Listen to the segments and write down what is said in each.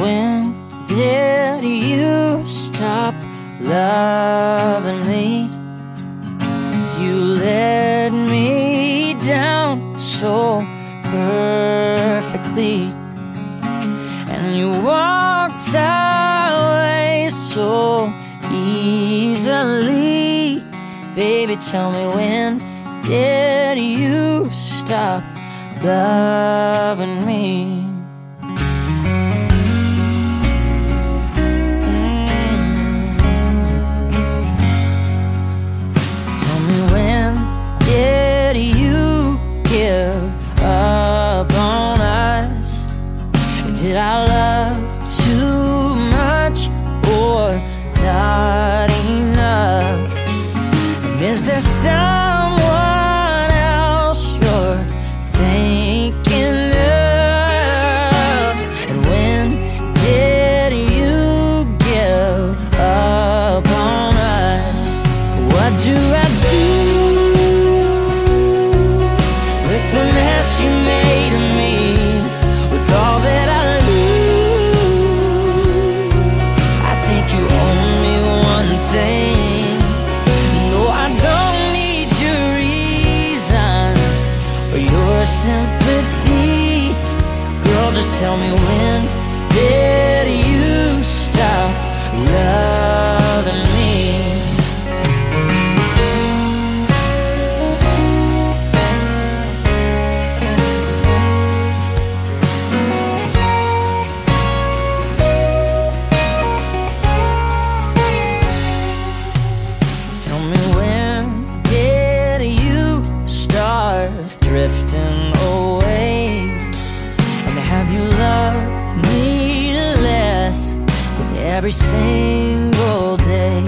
When did you stop loving me? You let me down so perfectly, and you walked away so easily. Baby, tell me when did you stop loving me? Did I love too much or not enough? And is there someone tell me every single day?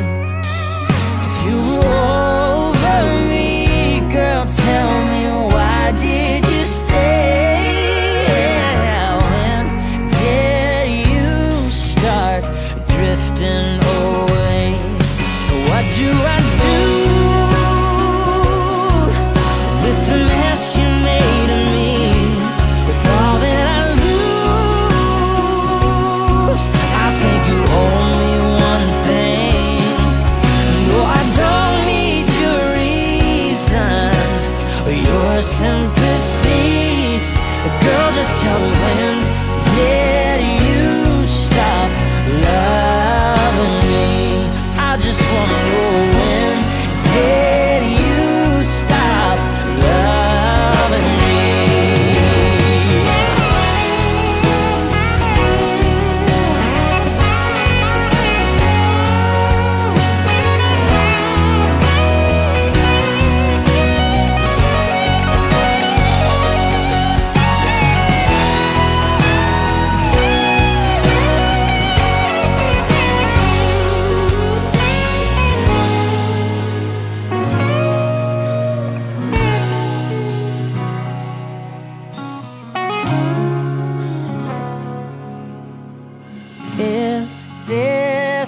If you were over me, girl, tell me why did you stay? When did you start drifting away? What do I sympathy. Girl, just tell me when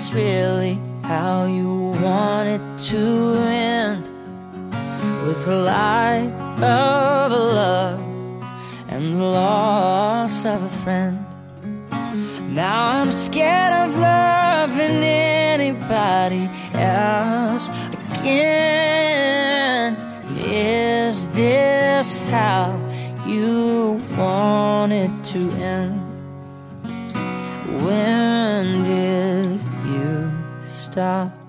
this really how you want it to end? With the light of a love and the loss of a friend. Now I'm scared of loving anybody else again. Is this how you want it to end? When did stop?